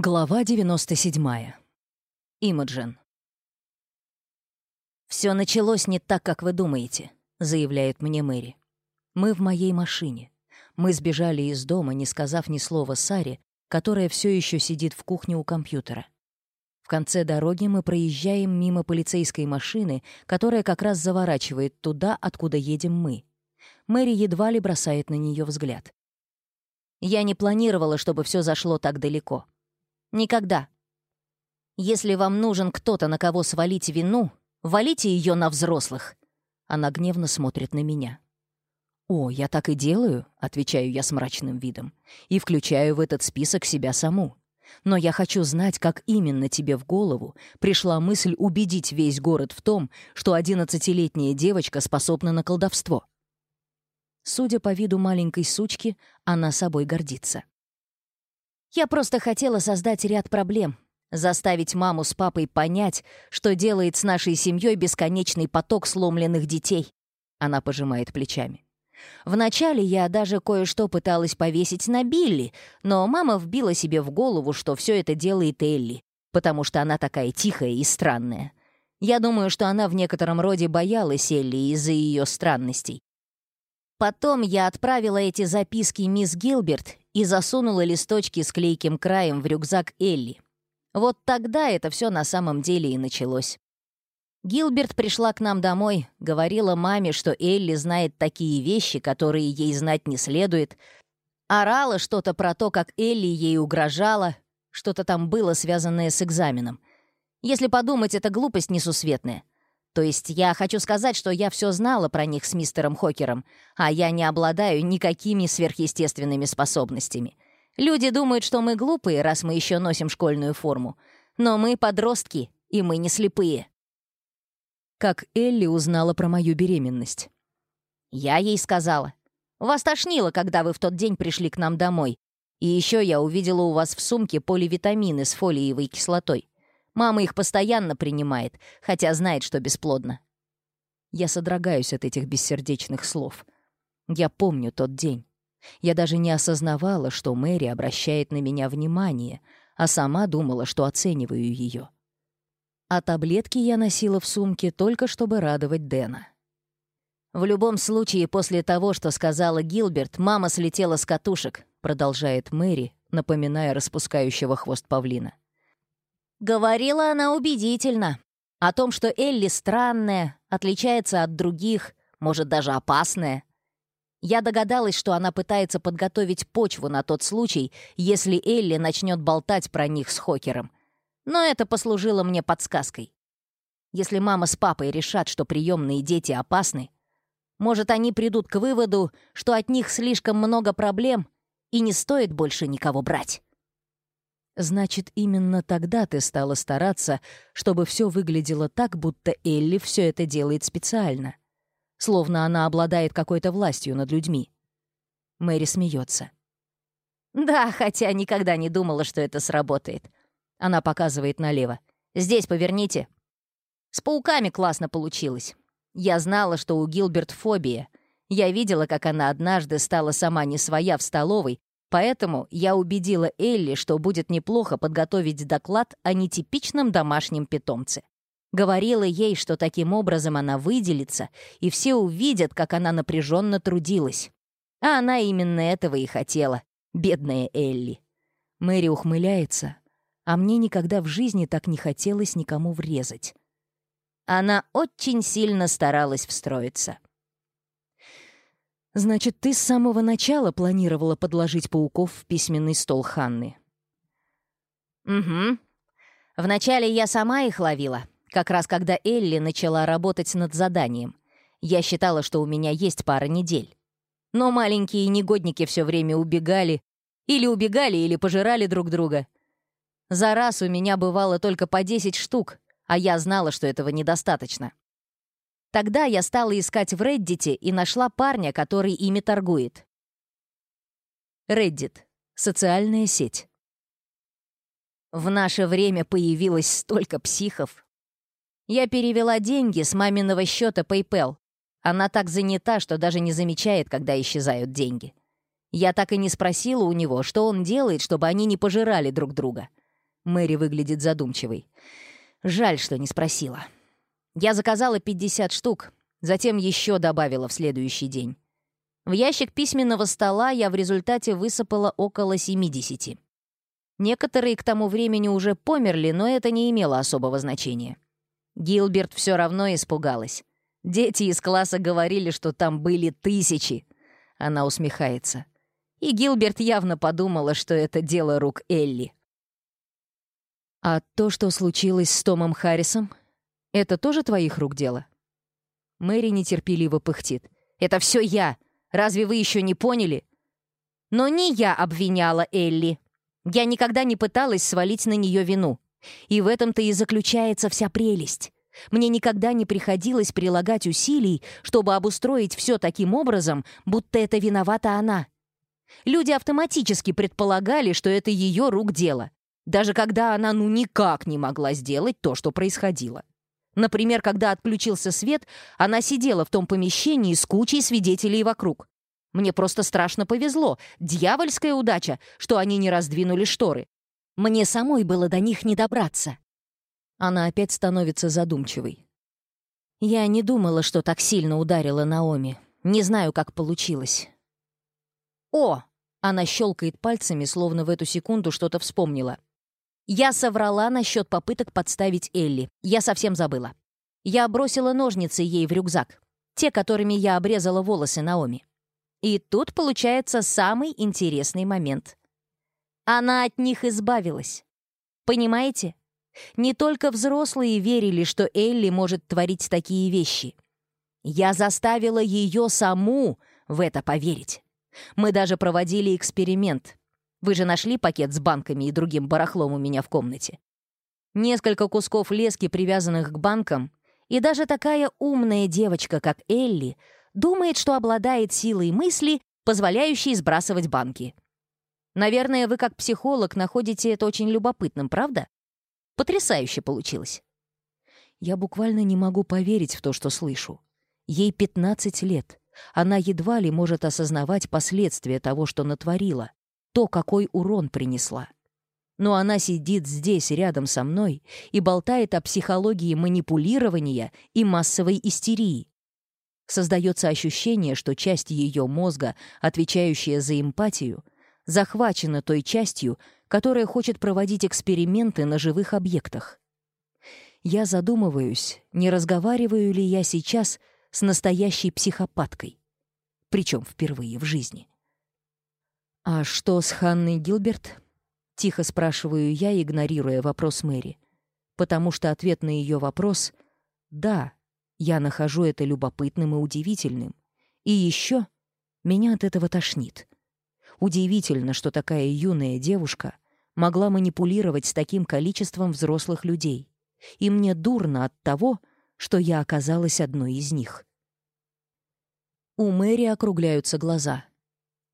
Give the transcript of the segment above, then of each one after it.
Глава 97. Имаджин. «Все началось не так, как вы думаете», — заявляет мне Мэри. «Мы в моей машине. Мы сбежали из дома, не сказав ни слова Саре, которая все еще сидит в кухне у компьютера. В конце дороги мы проезжаем мимо полицейской машины, которая как раз заворачивает туда, откуда едем мы. Мэри едва ли бросает на нее взгляд. «Я не планировала, чтобы все зашло так далеко», Никогда. Если вам нужен кто-то, на кого свалить вину, валите ее на взрослых. Она гневно смотрит на меня. «О, я так и делаю», — отвечаю я с мрачным видом, и включаю в этот список себя саму. Но я хочу знать, как именно тебе в голову пришла мысль убедить весь город в том, что одиннадцатилетняя девочка способна на колдовство. Судя по виду маленькой сучки, она собой гордится. Я просто хотела создать ряд проблем, заставить маму с папой понять, что делает с нашей семьей бесконечный поток сломленных детей. Она пожимает плечами. Вначале я даже кое-что пыталась повесить на Билли, но мама вбила себе в голову, что все это делает Элли, потому что она такая тихая и странная. Я думаю, что она в некотором роде боялась Элли из-за ее странностей. Потом я отправила эти записки мисс Гилберт и засунула листочки с клейким краем в рюкзак Элли. Вот тогда это все на самом деле и началось. Гилберт пришла к нам домой, говорила маме, что Элли знает такие вещи, которые ей знать не следует. Орала что-то про то, как Элли ей угрожала, что-то там было связанное с экзаменом. Если подумать, это глупость несусветная. То есть я хочу сказать, что я все знала про них с мистером Хокером, а я не обладаю никакими сверхъестественными способностями. Люди думают, что мы глупые, раз мы еще носим школьную форму. Но мы подростки, и мы не слепые. Как Элли узнала про мою беременность? Я ей сказала. «Вас тошнило, когда вы в тот день пришли к нам домой. И еще я увидела у вас в сумке поливитамины с фолиевой кислотой. Мама их постоянно принимает, хотя знает, что бесплодно. Я содрогаюсь от этих бессердечных слов. Я помню тот день. Я даже не осознавала, что Мэри обращает на меня внимание, а сама думала, что оцениваю ее. А таблетки я носила в сумке только чтобы радовать Дэна. «В любом случае, после того, что сказала Гилберт, мама слетела с катушек», продолжает Мэри, напоминая распускающего хвост павлина. Говорила она убедительно. О том, что Элли странная, отличается от других, может, даже опасная. Я догадалась, что она пытается подготовить почву на тот случай, если Элли начнет болтать про них с Хокером. Но это послужило мне подсказкой. Если мама с папой решат, что приемные дети опасны, может, они придут к выводу, что от них слишком много проблем и не стоит больше никого брать. Значит, именно тогда ты стала стараться, чтобы все выглядело так, будто Элли все это делает специально. Словно она обладает какой-то властью над людьми. Мэри смеется. «Да, хотя никогда не думала, что это сработает». Она показывает налево. «Здесь поверните». «С пауками классно получилось. Я знала, что у Гилберт фобия. Я видела, как она однажды стала сама не своя в столовой, Поэтому я убедила Элли, что будет неплохо подготовить доклад о нетипичном домашнем питомце. Говорила ей, что таким образом она выделится, и все увидят, как она напряженно трудилась. А она именно этого и хотела, бедная Элли. Мэри ухмыляется, а мне никогда в жизни так не хотелось никому врезать. Она очень сильно старалась встроиться. Значит, ты с самого начала планировала подложить пауков в письменный стол Ханны. Угу. Вначале я сама их ловила, как раз когда Элли начала работать над заданием. Я считала, что у меня есть пара недель. Но маленькие негодники все время убегали. Или убегали, или пожирали друг друга. За раз у меня бывало только по 10 штук, а я знала, что этого недостаточно. Тогда я стала искать в Reddit и нашла парня, который ими торгует. Reddit. Социальная сеть. В наше время появилось столько психов. Я перевела деньги с маминого счета PayPal. Она так занята, что даже не замечает, когда исчезают деньги. Я так и не спросила у него, что он делает, чтобы они не пожирали друг друга. Мэри выглядит задумчивой. Жаль, что не спросила. Я заказала 50 штук, затем еще добавила в следующий день. В ящик письменного стола я в результате высыпала около 70. Некоторые к тому времени уже померли, но это не имело особого значения. Гилберт все равно испугалась. Дети из класса говорили, что там были тысячи. Она усмехается. И Гилберт явно подумала, что это дело рук Элли. А то, что случилось с Томом Харрисом, это тоже твоих рук дело?» Мэри нетерпеливо пыхтит. «Это все я! Разве вы еще не поняли?» «Но не я обвиняла Элли. Я никогда не пыталась свалить на нее вину. И в этом-то и заключается вся прелесть. Мне никогда не приходилось прилагать усилий, чтобы обустроить все таким образом, будто это виновата она. Люди автоматически предполагали, что это ее рук дело, даже когда она ну никак не могла сделать то, что происходило. Например, когда отключился свет, она сидела в том помещении с кучей свидетелей вокруг. Мне просто страшно повезло, дьявольская удача, что они не раздвинули шторы. Мне самой было до них не добраться. Она опять становится задумчивой. Я не думала, что так сильно ударила Наоми. Не знаю, как получилось. «О!» — она щелкает пальцами, словно в эту секунду что-то вспомнила. Я соврала насчет попыток подставить Элли. Я совсем забыла. Я бросила ножницы ей в рюкзак. Те, которыми я обрезала волосы Наоми. И тут получается самый интересный момент. Она от них избавилась. Понимаете? Не только взрослые верили, что Элли может творить такие вещи. Я заставила ее саму в это поверить. Мы даже проводили эксперимент. Вы же нашли пакет с банками и другим барахлом у меня в комнате. Несколько кусков лески, привязанных к банкам, и даже такая умная девочка, как Элли, думает, что обладает силой мысли, позволяющей сбрасывать банки. Наверное, вы как психолог находите это очень любопытным, правда? Потрясающе получилось. Я буквально не могу поверить в то, что слышу. Ей 15 лет. Она едва ли может осознавать последствия того, что натворила то, какой урон принесла. Но она сидит здесь рядом со мной и болтает о психологии манипулирования и массовой истерии. Создается ощущение, что часть ее мозга, отвечающая за эмпатию, захвачена той частью, которая хочет проводить эксперименты на живых объектах. Я задумываюсь, не разговариваю ли я сейчас с настоящей психопаткой, причем впервые в жизни. «А что с Ханной Гилберт?» — тихо спрашиваю я, игнорируя вопрос Мэри. Потому что ответ на ее вопрос — «Да, я нахожу это любопытным и удивительным. И еще меня от этого тошнит. Удивительно, что такая юная девушка могла манипулировать с таким количеством взрослых людей. И мне дурно от того, что я оказалась одной из них. У Мэри округляются глаза.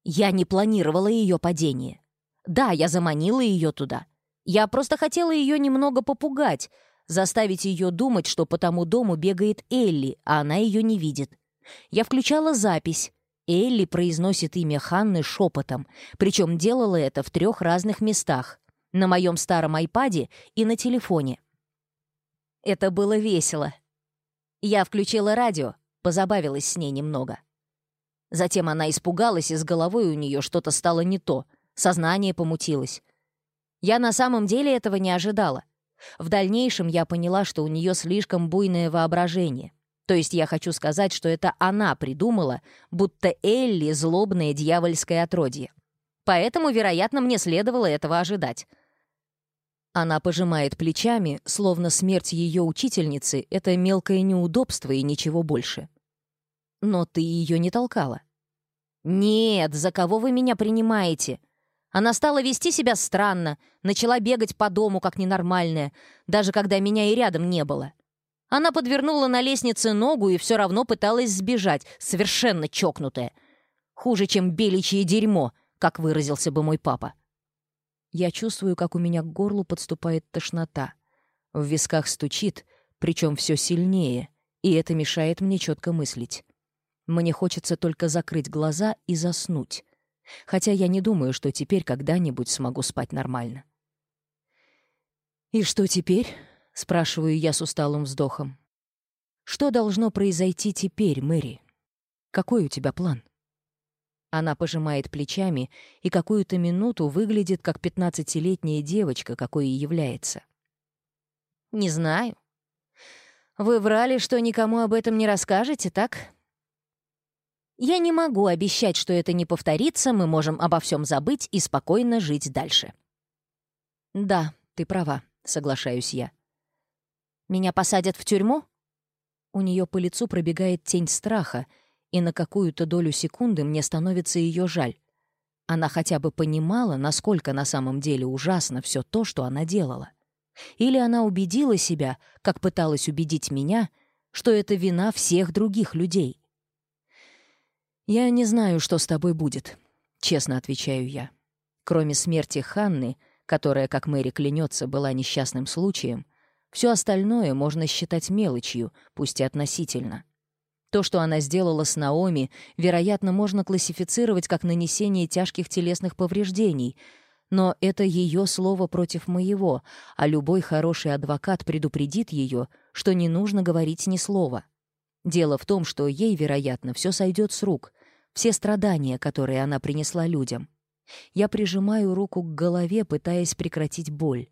Я не планировала ее падение. Да, я заманила ее туда. Я просто хотела ее немного попугать, заставить ее думать, что по тому дому бегает Элли, а она ее не видит. Я включала запись. Элли произносит имя Ханны шепотом, причем делала это в трех разных местах. На моем старом айпаде и на телефоне. Это было весело. Я включила радио, позабавилась с ней немного. Затем она испугалась, и с головой у нее что-то стало не то. Сознание помутилось. Я на самом деле этого не ожидала. В дальнейшем я поняла, что у нее слишком буйное воображение. То есть я хочу сказать, что это она придумала, будто Элли — злобное дьявольское отродье. Поэтому, вероятно, мне следовало этого ожидать. Она пожимает плечами, словно смерть ее учительницы — это мелкое неудобство и ничего больше. Но ты ее не толкала. «Нет, за кого вы меня принимаете?» Она стала вести себя странно, начала бегать по дому как ненормальная, даже когда меня и рядом не было. Она подвернула на лестнице ногу и все равно пыталась сбежать, совершенно чокнутая. Хуже, чем беличье дерьмо, как выразился бы мой папа. Я чувствую, как у меня к горлу подступает тошнота. В висках стучит, причем все сильнее, и это мешает мне четко мыслить. Мне хочется только закрыть глаза и заснуть. Хотя я не думаю, что теперь когда-нибудь смогу спать нормально. «И что теперь?» — спрашиваю я с усталым вздохом. «Что должно произойти теперь, Мэри? Какой у тебя план?» Она пожимает плечами и какую-то минуту выглядит как пятнадцатилетняя девочка, какой и является. «Не знаю. Вы врали, что никому об этом не расскажете, так?» Я не могу обещать, что это не повторится, мы можем обо всем забыть и спокойно жить дальше. Да, ты права, соглашаюсь я. Меня посадят в тюрьму? У нее по лицу пробегает тень страха, и на какую-то долю секунды мне становится ее жаль. Она хотя бы понимала, насколько на самом деле ужасно все то, что она делала. Или она убедила себя, как пыталась убедить меня, что это вина всех других людей — «Я не знаю, что с тобой будет», — честно отвечаю я. Кроме смерти Ханны, которая, как Мэри клянется, была несчастным случаем, все остальное можно считать мелочью, пусть и относительно. То, что она сделала с Наоми, вероятно, можно классифицировать как нанесение тяжких телесных повреждений, но это ее слово против моего, а любой хороший адвокат предупредит ее, что не нужно говорить ни слова. Дело в том, что ей, вероятно, все сойдет с рук, все страдания, которые она принесла людям. Я прижимаю руку к голове, пытаясь прекратить боль.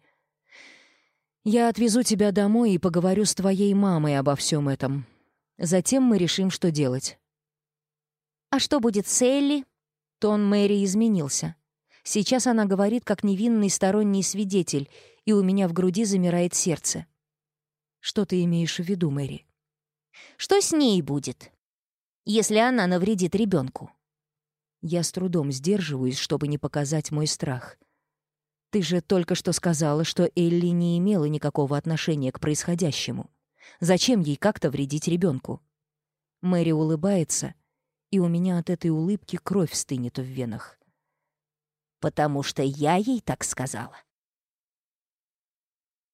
«Я отвезу тебя домой и поговорю с твоей мамой обо всем этом. Затем мы решим, что делать». «А что будет с Элли?» Тон Мэри изменился. Сейчас она говорит, как невинный сторонний свидетель, и у меня в груди замирает сердце. «Что ты имеешь в виду, Мэри?» «Что с ней будет?» если она навредит ребенку. Я с трудом сдерживаюсь, чтобы не показать мой страх. Ты же только что сказала, что Элли не имела никакого отношения к происходящему. Зачем ей как-то вредить ребенку? Мэри улыбается, и у меня от этой улыбки кровь стынет в венах. «Потому что я ей так сказала»,